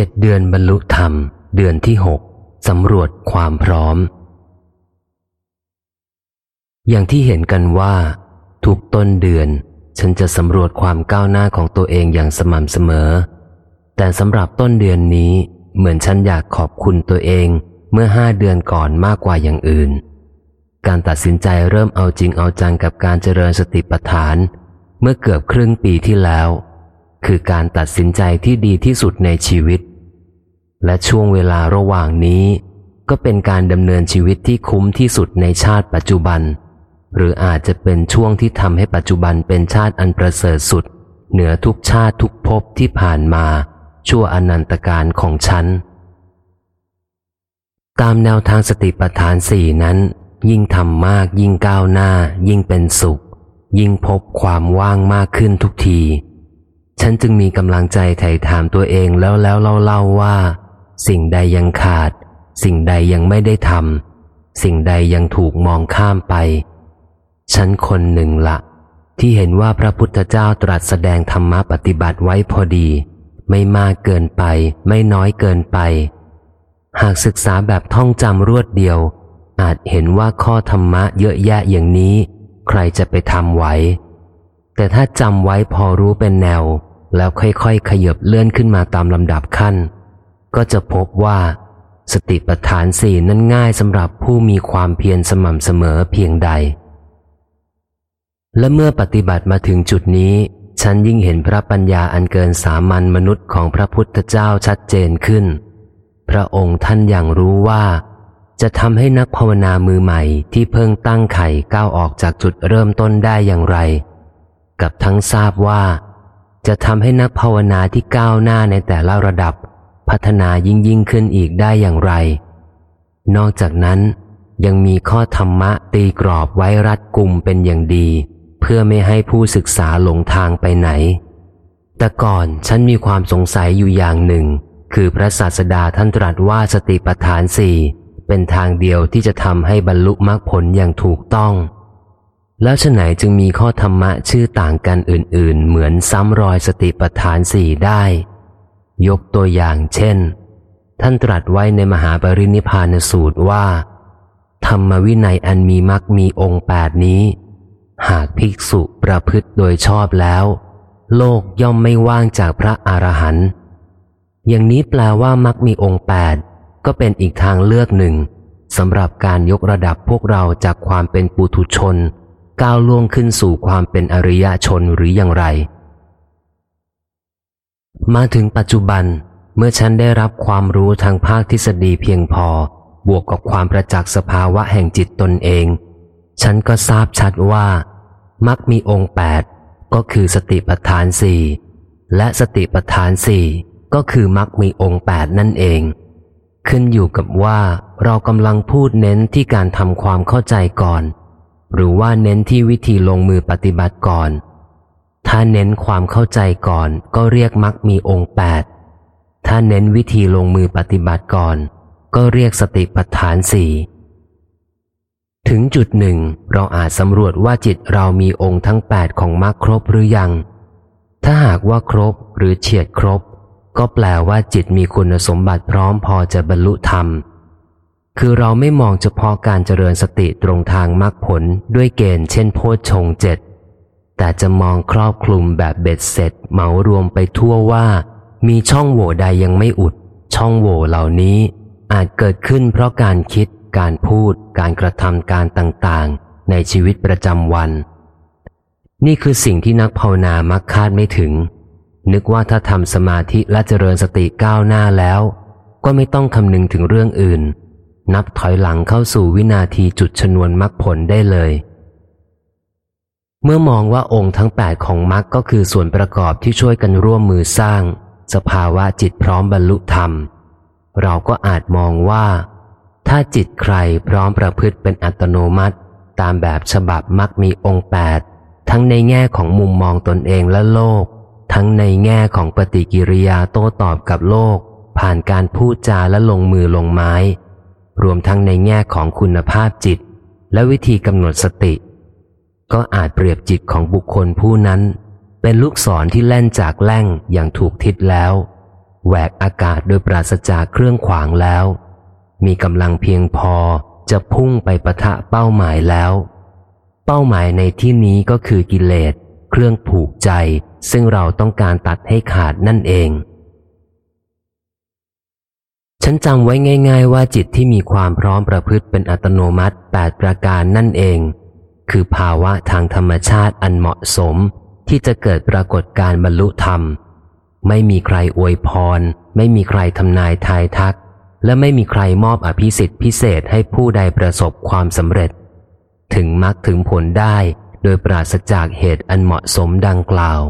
จ็ดเดือนบรรลุธรรม เดือนที่หกสำรวจความพร้อม อย่างที่เห็นกันว่า ทุกต้นเดือน ฉันจะสำรวจความก้าวหน้าของตัวเองอย่างสม่ำเสมอ แต่สำหรับต้นเดือนนี้เหมือนฉันอยากขอบคุณตัวเองเมื่อห้าเดือนก่อนมากกว่าอย่างอื่น การตัดสินใจเริ่มเอาจริงเอาจังกับการเจริญสติปัฏฐาน เมื่อเกือบครึ่งปีที่แล้ว คือการตัดสินใจที่ดีที่สุดในชีวิต และช่วงเวลาระหว่างนี้ ก็เป็นการดำเนินชีวิตที่คุ้มที่สุดในชาติปัจจุบัน หรืออาจจะเป็นช่วงที่ทำให้ปัจจุบันเป็นชาติอันประเสริฐสุด เหนือทุกชาติทุกภพที่ผ่านมา ชั่วอนันตการของฉัน ตามแนวทางสติปัฏฐานสี่นั้น ยิ่งทำมากยิ่งก้าวหน้า ยิ่งเป็นสุข ยิ่งพบความว่างมากขึ้นทุกที ฉันจึงมีกำลังใจไถ่ถามตัวเองแล้วแล้วเล่าเล่าว่า สิ่งใดยังขาด สิ่งใดยังไม่ได้ทำสิ่งใดยังถูกมองข้ามไป ฉันคนหนึ่งละ ที่เห็นว่าพระพุทธเจ้าตรัสแสดงธรรมะปฏิบัติไว้พอดี ไม่มากเกินไป ไม่น้อยเกินไป หากศึกษาแบบท่องจำรวดเดียว อาจเห็นว่าข้อธรรมะเยอะแยะอย่างนี้ ใครจะไปทำไว้แต่ถ้าจำไว้พอรู้เป็นแนว แล้วค่อยๆ ขยบเลื่อนขึ้นมาตามลำดับขั้น ก็จะพบว่า สติปัฏฐานสี่นั้นง่ายสำหรับผู้มีความเพียรสม่ำเสมอเพียงใด และเมื่อปฏิบัติมาถึงจุดนี้ ฉันยิ่งเห็นพระปัญญาอันเกินสามัญมนุษย์ของพระพุทธเจ้าชัดเจนขึ้น พระองค์ท่านอย่างรู้ว่าจะทำให้นักภาวนามือใหม่ที่เพิ่งตั้งไข่ก้าวออกจากจุดเริ่มต้นได้อย่างไร กับทั้งทราบว่า จะทำให้นักภาวนาที่ก้าวหน้าในแต่ละระดับ พัฒนายิ่งยิ่งขึ้นอีกได้อย่างไร นอกจากนั้นยังมีข้อธรรมะตีกรอบไว้รัดกุมเป็นอย่างดี เพื่อไม่ให้ผู้ศึกษาหลงทางไปไหน แต่ก่อนฉันมีความสงสัยอยู่อย่างหนึ่ง คือพระศาสดาท่านตรัสว่าสติปัฏฐานสี่เป็นทางเดียวที่จะทำให้บรรลุมรรคผลอย่างถูกต้อง แล้วฉไหนจึงมีข้อธรรมะชื่อต่างกันอื่น ๆ เหมือนซ้ำรอยสติปัฏฐานสี่ได้ ยกตัวอย่างเช่น ท่านตรัสไว้ในมหาปรินิพานสูตรว่า ธรรมวินัยอันมีมรรคมีองค์แปดนี้ หากภิกษุประพฤติโดยชอบแล้ว โลกย่อมไม่ว่างจากพระอรหันต์อย่างนี้แปลว่ามักมีองค์แปดก็เป็นอีกทางเลือกหนึ่งสำหรับการยกระดับพวกเราจากความเป็นปุถุชน ก้าวล่วงขึ้นสู่ความเป็นอริยชนหรืออย่างไร มาถึงปัจจุบันเมื่อฉันได้รับความรู้ทางภาคทฤษฎีเพียงพอ บวกกับความประจักษ์สภาวะแห่งจิตตนเอง ฉันก็ทราบชัดว่า มักมีองค์แปดก็คือสติปัฏฐานสี่และสติปัฏฐานสี่ก็คือมักมีองค์แปดนั่นเอง ขึ้นอยู่กับว่าเรากำลังพูดเน้นที่การทำความเข้าใจก่อน หรือว่าเน้นที่วิธีลงมือปฏิบัติก่อน ถ้าเน้นความเข้าใจก่อนก็เรียกมักมีองค์แปดถ้าเน้นวิธีลงมือปฏิบัติก่อน ก็เรียกสติปัฏฐานสี่ถึงจุดหนึ่งเราอาจสำรวจว่าจิตเรามีองค์ทั้งแปดของมรรคครบหรือยัง ถ้าหากว่าครบหรือเฉียดครบ ก็แปลว่าจิตมีคุณสมบัติพร้อมพอจะบรรลุธรรม คือเราไม่มองเฉพาะการเจริญสติตรงทางมรรคผลด้วยเกณฑ์เช่นโพชฌงเจ็ด แต่จะมองครอบคลุมแบบเบ็ดเสร็จเหมารวมไปทั่วว่า มีช่องโหว่ใดยังไม่อุด ช่องโหว่เหล่านี้อาจเกิดขึ้นเพราะการคิด การพูด การกระทำการต่างๆ ในชีวิตประจำวัน นี่คือสิ่งที่นักภาวนามักคาดไม่ถึง นึกว่าถ้าทำสมาธิและเจริญสติก้าวหน้าแล้ว ก็ไม่ต้องคำนึงถึงเรื่องอื่น นับถอยหลังเข้าสู่วินาทีจุดชนวนมรรคผลได้เลย เมื่อมองว่าองค์ทั้งแปดของมรรคก็คือส่วนประกอบที่ช่วยกันร่วมมือสร้าง สภาวะจิตพร้อมบรรลุธรรม เราก็อาจมองว่า ถ้าจิตใครพร้อมประพฤติเป็นอัตโนมัติ ตามแบบฉบับมักมีองค์แปดทั้งในแง่ของมุมมองตนเองและโลก ทั้งในแง่ของปฏิกิริยาโต้ตอบกับโลก ผ่านการพูดจาและลงมือลงไม้ รวมทั้งในแง่ของคุณภาพจิต และวิธีกำหนดสติ ก็อาจเปรียบจิตของบุคคลผู้นั้น เป็นลูกศรที่แล่นจากแล่งอย่างถูกทิศแล้วแหวกอากาศโดยปราศจากเครื่องขวางแล้ว มีกำลังเพียงพอจะพุ่งไปปะทะเป้าหมายแล้ว เป้าหมายในที่นี้ก็คือกิเลส เครื่องผูกใจ ซึ่งเราต้องการตัดให้ขาดนั่นเอง ฉันจำไว้ง่าย ๆ ว่าจิตที่มีความพร้อมประพฤติเป็นอัตโนมัติแปดประการนั่นเอง คือภาวะทางธรรมชาติอันเหมาะสม ที่จะเกิดปรากฏการบรรลุธรรม ไม่มีใครอวยพร ไม่มีใครทำนายทายทัก และไม่มีใครมอบอภิสิทธิพิเศษให้ผู้ใดประสบความสำเร็จ ถึงมรรคถึงผลได้ โดยปราศจากเหตุอันเหมาะสมดังกล่าว